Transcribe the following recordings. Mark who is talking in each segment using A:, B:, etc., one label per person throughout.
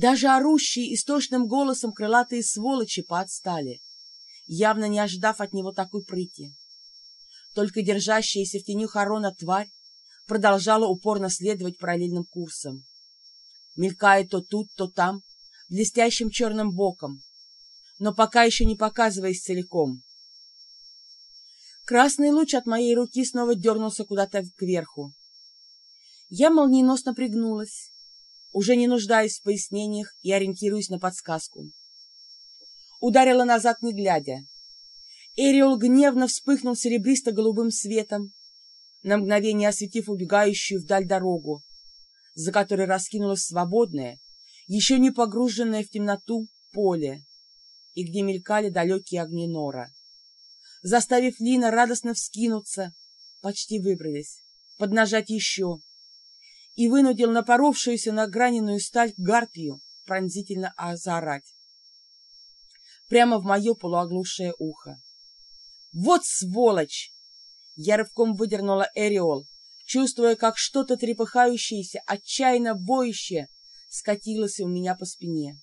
A: Даже орущие истошным голосом крылатые сволочи поотстали, явно не ожидав от него такой прыти. Только держащаяся в теню Харона тварь продолжала упорно следовать параллельным курсом, мелькая то тут, то там, блестящим черным боком, но пока еще не показываясь целиком. Красный луч от моей руки снова дернулся куда-то кверху. Я молниеносно пригнулась, уже не нуждаясь в пояснениях и ориентируясь на подсказку. Ударила назад, не глядя. Эриол гневно вспыхнул серебристо-голубым светом, на мгновение осветив убегающую вдаль дорогу, за которой раскинулось свободное, еще не погруженное в темноту поле, и где мелькали далекие огни нора. Заставив Лина радостно вскинуться, почти выбрались, поднажать еще, и вынудил напоровшуюся на граненую сталь гарпию пронзительно заорать. Прямо в мое полуоглушее ухо. «Вот сволочь!» Я рывком выдернула Эриол, чувствуя, как что-то трепыхающееся, отчаянно воющее скатилось у меня по спине.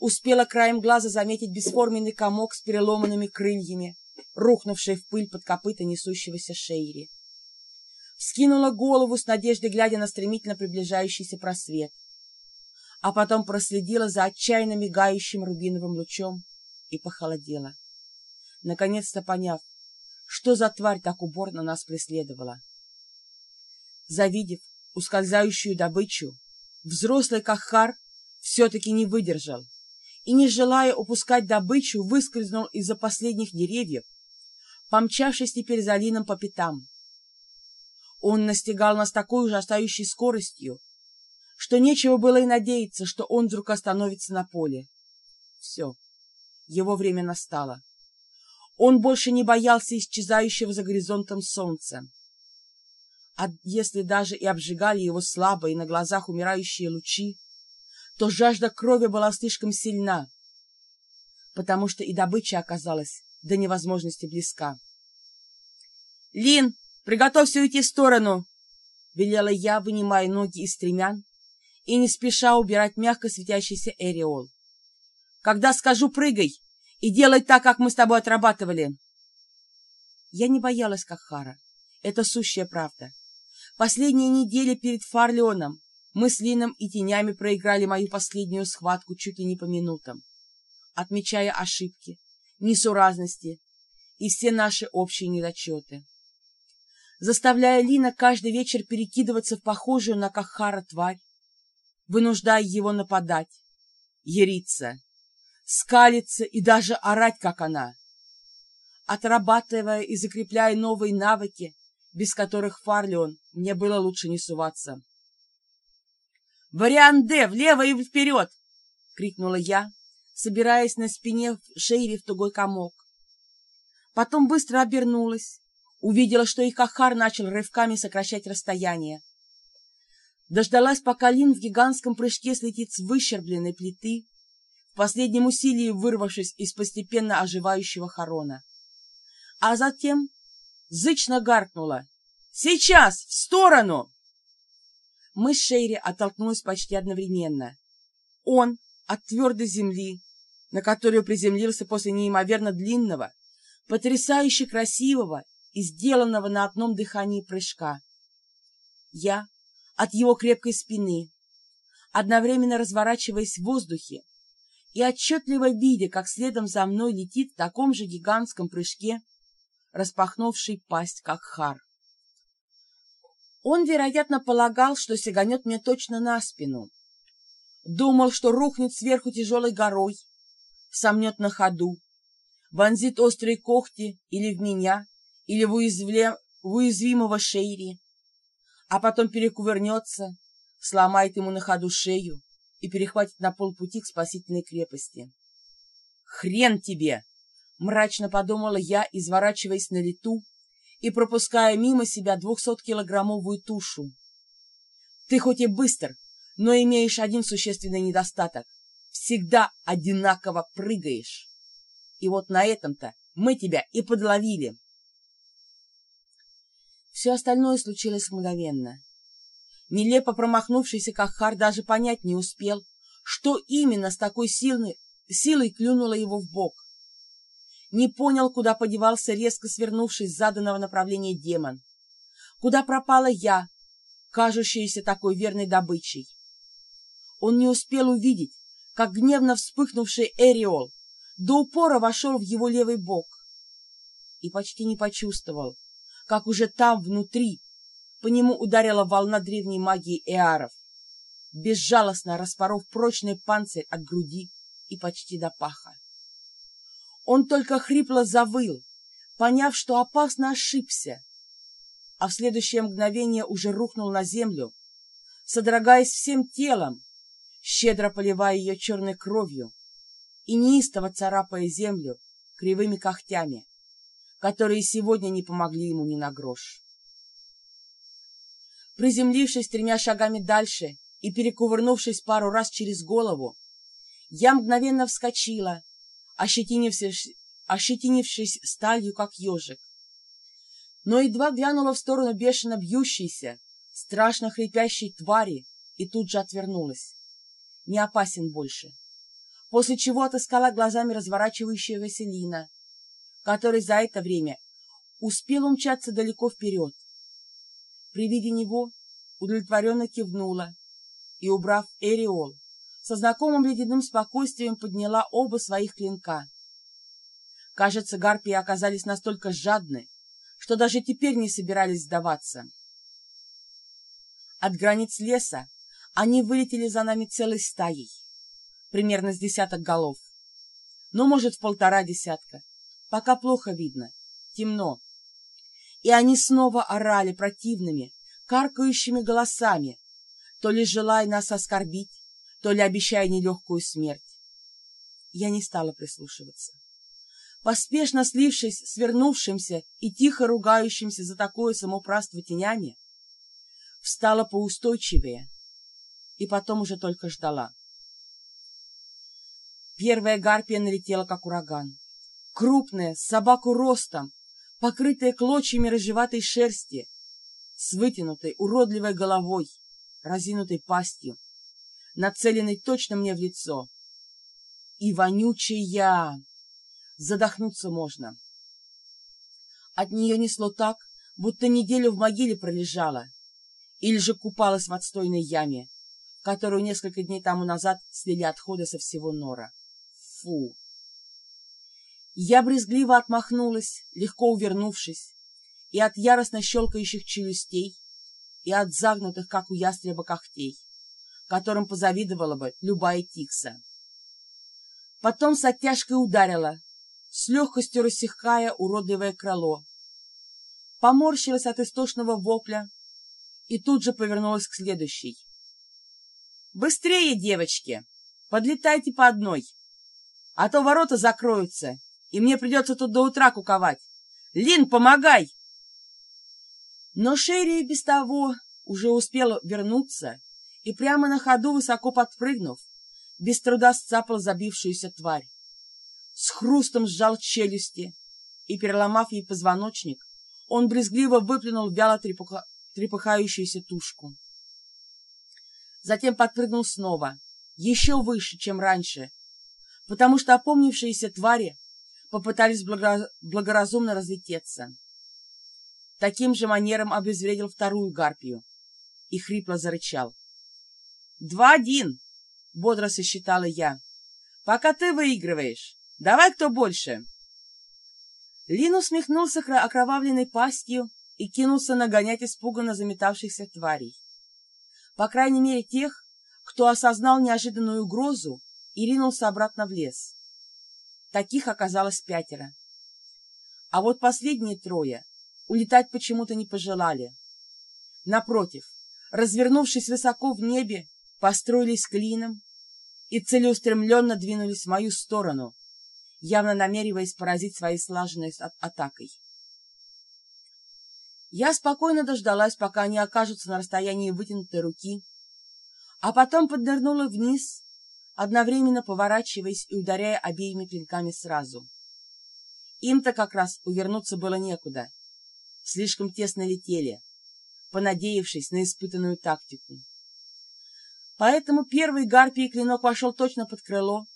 A: Успела краем глаза заметить бесформенный комок с переломанными крыльями, рухнувший в пыль под копыта несущегося Шейри. Вскинула голову с надеждой, глядя на стремительно приближающийся просвет, а потом проследила за отчаянно мигающим рубиновым лучом и похолодела, наконец-то поняв, что за тварь так уборно нас преследовала. Завидев ускользающую добычу, взрослый Кахар все-таки не выдержал и, не желая упускать добычу, выскользнул из-за последних деревьев, помчавшись теперь за Лином по пятам. Он настигал нас такой ужасающей скоростью, что нечего было и надеяться, что он вдруг остановится на поле. Все, его время настало. Он больше не боялся исчезающего за горизонтом солнца. А если даже и обжигали его слабые на глазах умирающие лучи, то жажда крови была слишком сильна, потому что и добыча оказалась до невозможности близка. «Лин, приготовься уйти в сторону!» — велела я, вынимая ноги из стремян и не спеша убирать мягко светящийся эриол. «Когда скажу «прыгай», и делай так, как мы с тобой отрабатывали. Я не боялась Кахара. Это сущая правда. Последние недели перед Фарлеоном мы с Лином и тенями проиграли мою последнюю схватку чуть ли не по минутам, отмечая ошибки, несуразности и все наши общие недочеты. Заставляя Лина каждый вечер перекидываться в похожую на Кахара тварь, вынуждая его нападать, яриться, скалиться и даже орать, как она, отрабатывая и закрепляя новые навыки, без которых Фарлион мне было лучше не суваться. «Вариант Д! Влево и вперед!» — крикнула я, собираясь на спине Шейри в тугой комок. Потом быстро обернулась, увидела, что и Кахар начал рывками сокращать расстояние. Дождалась, пока Лин в гигантском прыжке слетит с выщербленной плиты, последнем усилии вырвавшись из постепенно оживающего хорона. А затем зычно гаркнула «Сейчас! В сторону!» Мы с Шейри оттолкнулись почти одновременно. Он от твердой земли, на которую приземлился после неимоверно длинного, потрясающе красивого и сделанного на одном дыхании прыжка. Я от его крепкой спины, одновременно разворачиваясь в воздухе и отчетливо видя, как следом за мной летит в таком же гигантском прыжке, распахнувший пасть, как хар. Он, вероятно, полагал, что сиганет мне точно на спину. Думал, что рухнет сверху тяжелой горой, сомнет на ходу, вонзит острые когти или в меня, или в, уязвле... уязвимого Шейри, а потом перекувырнется, сломает ему на ходу шею, и перехватит на полпути к спасительной крепости. «Хрен тебе!» — мрачно подумала я, изворачиваясь на лету и пропуская мимо себя двухсоткилограммовую тушу. «Ты хоть и быстр, но имеешь один существенный недостаток. Всегда одинаково прыгаешь. И вот на этом-то мы тебя и подловили». Все остальное случилось мгновенно. Нелепо промахнувшийся Кахар даже понять не успел, что именно с такой силой, силой клюнуло его в бок. Не понял, куда подевался резко свернувшись с заданного направления демон. Куда пропала я, кажущаяся такой верной добычей. Он не успел увидеть, как гневно вспыхнувший Эриол до упора вошел в его левый бок и почти не почувствовал, как уже там, внутри, по нему ударила волна древней магии Эаров, безжалостно распоров прочный панцирь от груди и почти до паха. Он только хрипло завыл, поняв, что опасно ошибся, а в следующее мгновение уже рухнул на землю, содрогаясь всем телом, щедро поливая ее черной кровью и неистово царапая землю кривыми когтями, которые сегодня не помогли ему ни на грош. Приземлившись тремя шагами дальше и перекувырнувшись пару раз через голову, я мгновенно вскочила, ощетинившись, ощетинившись сталью, как ежик. Но едва глянула в сторону бешено бьющейся, страшно хрипящей твари и тут же отвернулась не опасен больше. После чего отыскала глазами разворачивающегося Лина, который за это время успел умчаться далеко вперед. При виде него удовлетворенно кивнула и, убрав Эриол, со знакомым ледяным спокойствием подняла оба своих клинка. Кажется, гарпии оказались настолько жадны, что даже теперь не собирались сдаваться. От границ леса они вылетели за нами целой стаей, примерно с десяток голов. Ну, может, в полтора десятка. Пока плохо видно, темно. И они снова орали противными, каркающими голосами, то ли желая нас оскорбить, то ли обещая нелегкую смерть. Я не стала прислушиваться. Поспешно слившись с вернувшимся и тихо ругающимся за такое самоуправство тенями, встала поустойчивее, и потом уже только ждала. Первая гарпия налетела, как ураган. Крупная, с собаку ростом, покрытая клочьями рыжеватой шерсти, с вытянутой, уродливой головой, разинутой пастью, нацеленной точно мне в лицо. И вонючая! Задохнуться можно. От нее несло так, будто неделю в могиле пролежала, или же купалась в отстойной яме, которую несколько дней тому назад слили отходы со всего нора. Фу! Я брезгливо отмахнулась, легко увернувшись, и от яростно щелкающих челюстей, и от загнутых, как у ястреба, когтей, которым позавидовала бы любая тикса. Потом с оттяжкой ударила, с легкостью рассекая уродливое крыло. Поморщилась от истошного вопля и тут же повернулась к следующей. Быстрее, девочки! Подлетайте по одной, а то ворота закроются, и мне придется тут до утра куковать. Лин, помогай!» Но Шерри без того уже успела вернуться и прямо на ходу, высоко подпрыгнув, без труда сцапал забившуюся тварь. С хрустом сжал челюсти и, переломав ей позвоночник, он брезгливо выплюнул вяло трепыхающуюся тушку затем подпрыгнул снова, еще выше, чем раньше, потому что опомнившиеся твари попытались благоразумно разлететься. Таким же манером обезвредил вторую гарпию и хрипло зарычал. «Два-один!» — бодро сосчитала я. «Пока ты выигрываешь. Давай кто больше!» Лин усмехнулся окровавленной пастью и кинулся нагонять испуганно заметавшихся тварей по крайней мере тех, кто осознал неожиданную угрозу и ринулся обратно в лес. Таких оказалось пятеро. А вот последние трое улетать почему-то не пожелали. Напротив, развернувшись высоко в небе, построились клином и целеустремленно двинулись в мою сторону, явно намереваясь поразить своей слаженной атакой. Я спокойно дождалась, пока они окажутся на расстоянии вытянутой руки, а потом поднырнула вниз, одновременно поворачиваясь и ударяя обеими клинками сразу. Им-то как раз увернуться было некуда. Слишком тесно летели, понадеявшись на испытанную тактику. Поэтому первый гарпий клинок вошел точно под крыло,